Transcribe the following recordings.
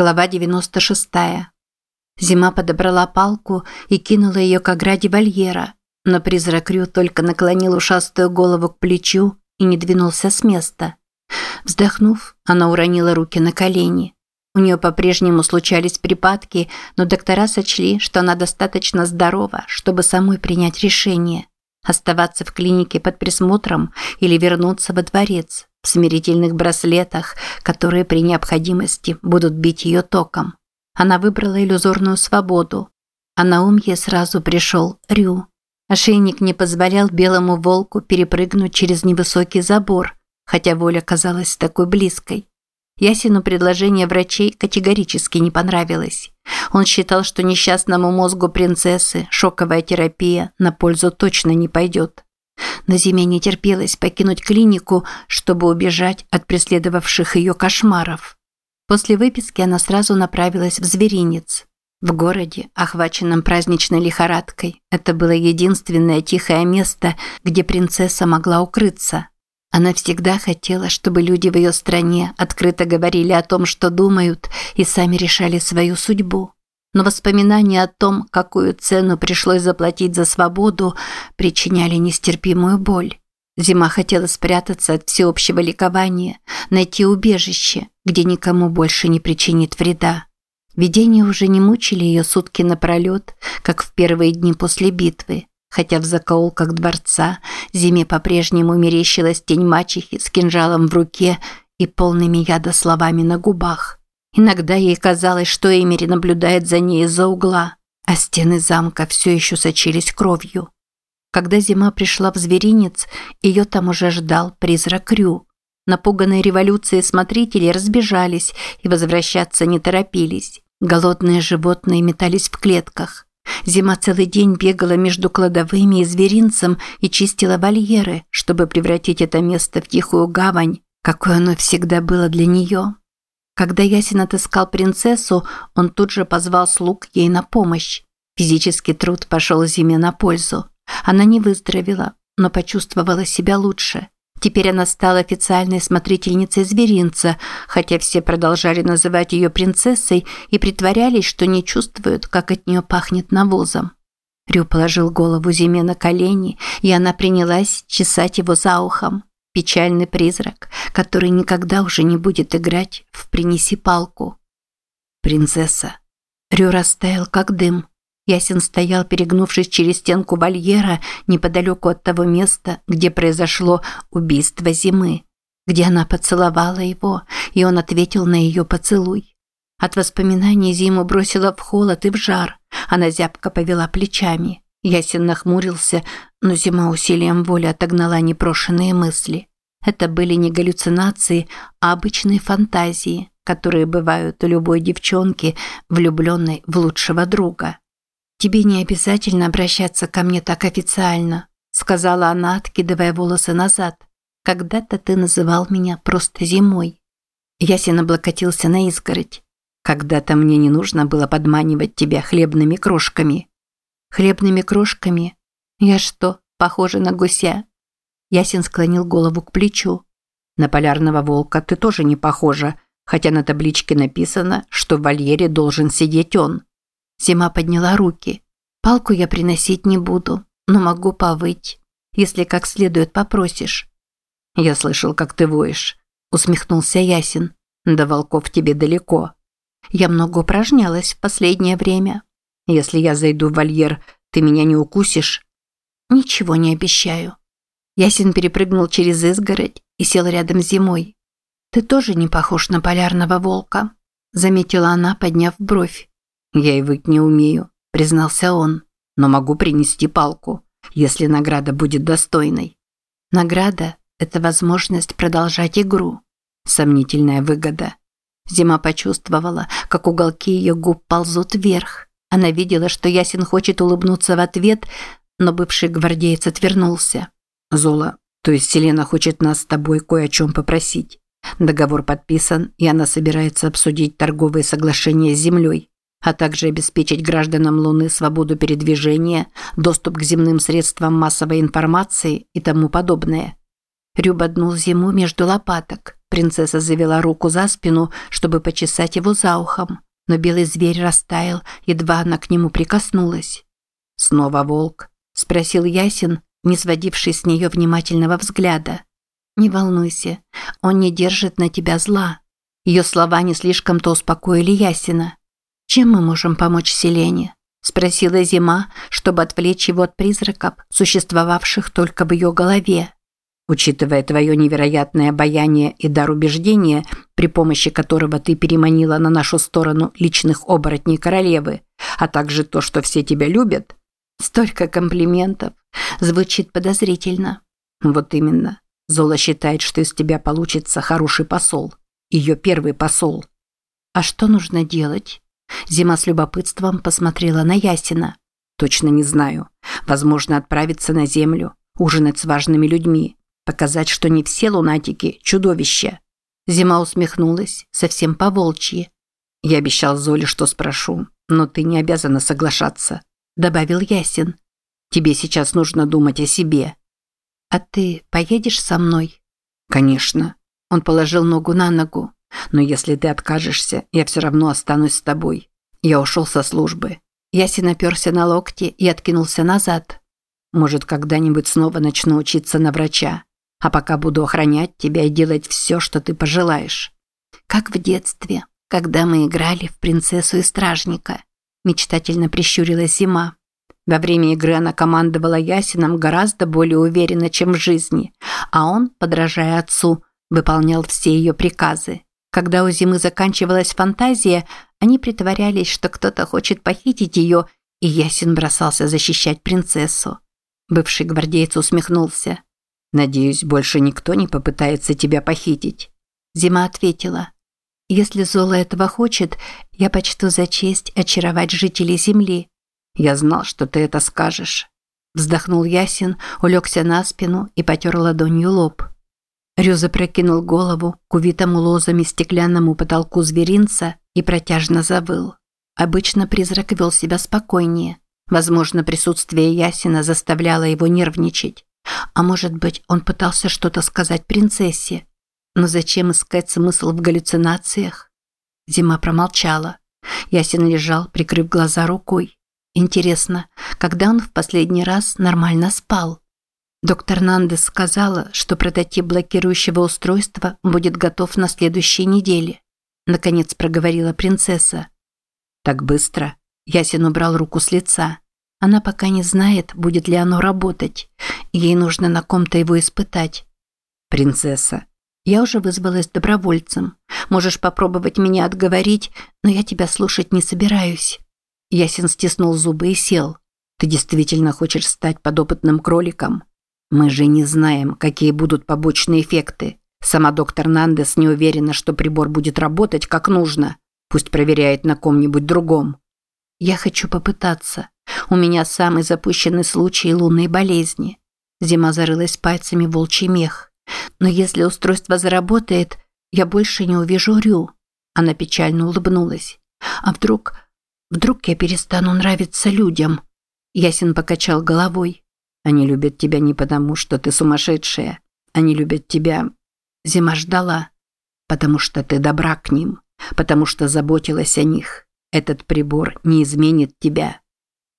Глава 96. Зима подобрала палку и кинула ее к ограде вольера, но призрак Рю только наклонил ушастую голову к плечу и не двинулся с места. Вздохнув, она уронила руки на колени. У нее по-прежнему случались припадки, но доктора сочли, что она достаточно здорова, чтобы самой принять решение – оставаться в клинике под присмотром или вернуться во дворец смирительных браслетах, которые при необходимости будут бить ее током. Она выбрала иллюзорную свободу, а на ум ей сразу пришел Рю. Ошейник не позволял белому волку перепрыгнуть через невысокий забор, хотя воля казалась такой близкой. Ясину предложение врачей категорически не понравилось. Он считал, что несчастному мозгу принцессы шоковая терапия на пользу точно не пойдет. На зиме не терпелось покинуть клинику, чтобы убежать от преследовавших ее кошмаров. После выписки она сразу направилась в зверинец. В городе, охваченном праздничной лихорадкой, это было единственное тихое место, где принцесса могла укрыться. Она всегда хотела, чтобы люди в ее стране открыто говорили о том, что думают, и сами решали свою судьбу но воспоминания о том, какую цену пришлось заплатить за свободу, причиняли нестерпимую боль. Зима хотела спрятаться от всеобщего ликования, найти убежище, где никому больше не причинит вреда. Видения уже не мучили ее сутки напролет, как в первые дни после битвы, хотя в закоулках дворца Зиме по-прежнему мерещилась тень мачехи с кинжалом в руке и полными яда словами на губах. Иногда ей казалось, что Эмери наблюдает за ней из-за угла, а стены замка все еще сочились кровью. Когда зима пришла в зверинец, ее там уже ждал призрак Рю. Напуганные революцией смотрители разбежались и возвращаться не торопились. Голодные животные метались в клетках. Зима целый день бегала между кладовыми и зверинцем и чистила вольеры, чтобы превратить это место в тихую гавань, какой оно всегда было для нее. Когда Ясин отыскал принцессу, он тут же позвал слуг ей на помощь. Физический труд пошел Зиме на пользу. Она не выздоровела, но почувствовала себя лучше. Теперь она стала официальной смотрительницей зверинца, хотя все продолжали называть ее принцессой и притворялись, что не чувствуют, как от нее пахнет навозом. Рю положил голову Зиме на колени, и она принялась чесать его за ухом печальный призрак, который никогда уже не будет играть в «принеси палку». «Принцесса». Рю растаял, как дым. Ясен стоял, перегнувшись через стенку вольера, неподалеку от того места, где произошло убийство зимы, где она поцеловала его, и он ответил на ее поцелуй. От воспоминаний зиму бросила в холод и в жар. Она зябко повела плечами. Ясен нахмурился, но зима усилием воли отогнала непрошенные мысли. Это были не галлюцинации, а обычные фантазии, которые бывают у любой девчонки, влюбленной в лучшего друга. «Тебе не обязательно обращаться ко мне так официально», сказала она, откидывая волосы назад. «Когда-то ты называл меня просто зимой». Ясен облокотился на изгородь. «Когда-то мне не нужно было подманивать тебя хлебными крошками». «Хлебными крошками? Я что, похожа на гуся?» Ясин склонил голову к плечу. «На полярного волка ты тоже не похожа, хотя на табличке написано, что в вольере должен сидеть он». Зима подняла руки. «Палку я приносить не буду, но могу повыть, если как следует попросишь». «Я слышал, как ты воешь», – усмехнулся Ясин. «До волков тебе далеко». «Я много упражнялась в последнее время». «Если я зайду в вольер, ты меня не укусишь?» «Ничего не обещаю». Ясин перепрыгнул через изгородь и сел рядом с зимой. «Ты тоже не похож на полярного волка», – заметила она, подняв бровь. «Я и выть не умею», – признался он. «Но могу принести палку, если награда будет достойной». Награда – это возможность продолжать игру. Сомнительная выгода. Зима почувствовала, как уголки ее губ ползут вверх. Она видела, что Ясин хочет улыбнуться в ответ, но бывший гвардеец отвернулся. Зола, то есть Селена хочет нас с тобой кое о чем попросить. Договор подписан, и она собирается обсудить торговые соглашения с землей, а также обеспечить гражданам Луны свободу передвижения, доступ к земным средствам массовой информации и тому подобное. Рю боднул зиму между лопаток. Принцесса завела руку за спину, чтобы почесать его за ухом, но белый зверь растаял, едва она к нему прикоснулась. «Снова волк?» – спросил Ясин, не сводивший с нее внимательного взгляда. «Не волнуйся, он не держит на тебя зла». Ее слова не слишком-то успокоили Ясина. «Чем мы можем помочь Селене?» – спросила Зима, чтобы отвлечь его от призраков, существовавших только в ее голове. Учитывая твое невероятное обаяние и дар убеждения, при помощи которого ты переманила на нашу сторону личных оборотней королевы, а также то, что все тебя любят. Столько комплиментов. Звучит подозрительно. Вот именно. Зола считает, что из тебя получится хороший посол. Ее первый посол. А что нужно делать? Зима с любопытством посмотрела на Ясина. Точно не знаю. Возможно, отправиться на землю, ужинать с важными людьми, Показать, что не все лунатики – чудовища. Зима усмехнулась, совсем по-волчьи. «Я обещал Золе, что спрошу, но ты не обязана соглашаться», – добавил Ясин. «Тебе сейчас нужно думать о себе». «А ты поедешь со мной?» «Конечно». Он положил ногу на ногу. «Но если ты откажешься, я все равно останусь с тобой. Я ушел со службы». Ясин оперся на локти и откинулся назад. «Может, когда-нибудь снова начну учиться на врача. А пока буду охранять тебя и делать все, что ты пожелаешь. Как в детстве, когда мы играли в принцессу и стражника. Мечтательно прищурилась Зима. Во время игры она командовала Ясином гораздо более уверенно, чем в жизни, а он, подражая отцу, выполнял все ее приказы. Когда у Зимы заканчивалась фантазия, они притворялись, что кто-то хочет похитить ее, и Ясин бросался защищать принцессу. Бывший гвардеец усмехнулся. Надеюсь, больше никто не попытается тебя похитить. Зима ответила. Если Зола этого хочет, я почту за честь очаровать жителей земли. Я знал, что ты это скажешь. Вздохнул Ясин, улегся на спину и потер ладонью лоб. Рю запрокинул голову к увитому лозами стеклянному потолку зверинца и протяжно завыл. Обычно призрак вел себя спокойнее. Возможно, присутствие Ясина заставляло его нервничать. А может быть, он пытался что-то сказать принцессе? Но зачем искать смысл в галлюцинациях? Зима промолчала. Ясен лежал, прикрыв глаза рукой. Интересно, когда он в последний раз нормально спал? Доктор Нандес сказала, что прототип блокирующего устройства будет готов на следующей неделе. Наконец проговорила принцесса. Так быстро. Ясен убрал руку с лица. Она пока не знает, будет ли оно работать. Ей нужно на ком-то его испытать. Принцесса. Я уже вызвалась добровольцем. Можешь попробовать меня отговорить, но я тебя слушать не собираюсь. Ясен стиснул зубы и сел. Ты действительно хочешь стать подопытным кроликом? Мы же не знаем, какие будут побочные эффекты. Сама доктор Нандес не уверена, что прибор будет работать как нужно. Пусть проверяет на ком-нибудь другом. Я хочу попытаться. У меня самый запущенный случай лунной болезни. Зима зарылась пальцами в волчий мех. Но если устройство заработает, я больше не увижу Рю. Она печально улыбнулась. А вдруг... Вдруг я перестану нравиться людям? Ясин покачал головой. Они любят тебя не потому, что ты сумасшедшая. Они любят тебя... Зима ждала. Потому что ты добра к ним. Потому что заботилась о них. Этот прибор не изменит тебя.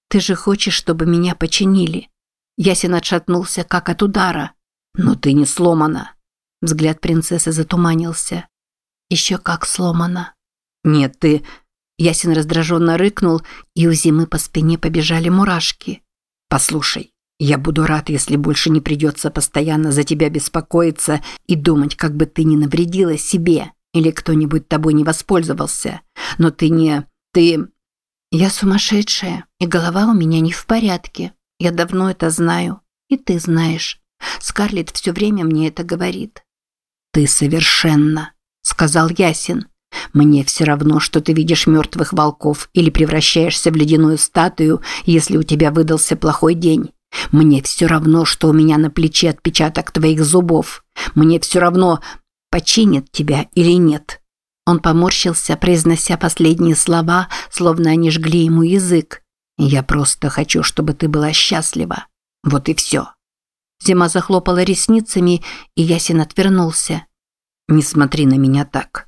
Ты же хочешь, чтобы меня починили?» Ясен отшатнулся, как от удара. «Но ты не сломана». Взгляд принцессы затуманился. «Еще как сломана». «Нет, ты...» Ясен раздраженно рыкнул, и у зимы по спине побежали мурашки. «Послушай, я буду рад, если больше не придется постоянно за тебя беспокоиться и думать, как бы ты не навредила себе или кто-нибудь тобой не воспользовался. Но ты не... ты... Я сумасшедшая, и голова у меня не в порядке. Я давно это знаю, и ты знаешь. Скарлетт все время мне это говорит. Ты совершенно, сказал Ясин. Мне все равно, что ты видишь мертвых волков или превращаешься в ледяную статую, если у тебя выдался плохой день. Мне все равно, что у меня на плече отпечаток твоих зубов. Мне все равно, починят тебя или нет. Он поморщился, произнося последние слова, словно они жгли ему язык. «Я просто хочу, чтобы ты была счастлива. Вот и все». Зима захлопала ресницами, и Ясин отвернулся. Не смотри на меня так.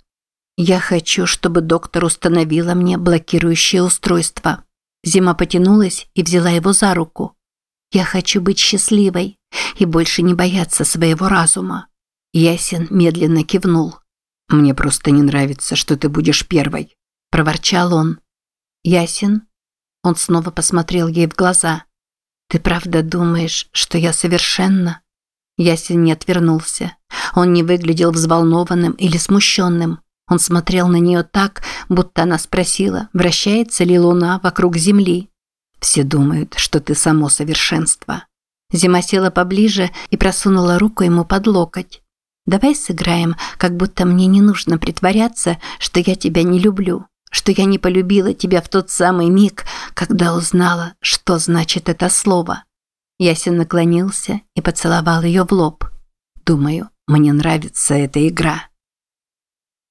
Я хочу, чтобы доктор установила мне блокирующее устройство. Зима потянулась и взяла его за руку. Я хочу быть счастливой и больше не бояться своего разума. Ясен медленно кивнул. Мне просто не нравится, что ты будешь первой, проворчал он. Ясен, он снова посмотрел ей в глаза. Ты правда думаешь, что я совершенна? Ясен не отвернулся. Он не выглядел взволнованным или смущенным. Он смотрел на нее так, будто она спросила, вращается ли луна вокруг Земли. Все думают, что ты само совершенство. Зима села поближе и просунула руку ему под локоть. Давай сыграем, как будто мне не нужно притворяться, что я тебя не люблю, что я не полюбила тебя в тот самый миг, когда узнала, что значит это слово. Ясен наклонился и поцеловал ее в лоб. Думаю, мне нравится эта игра.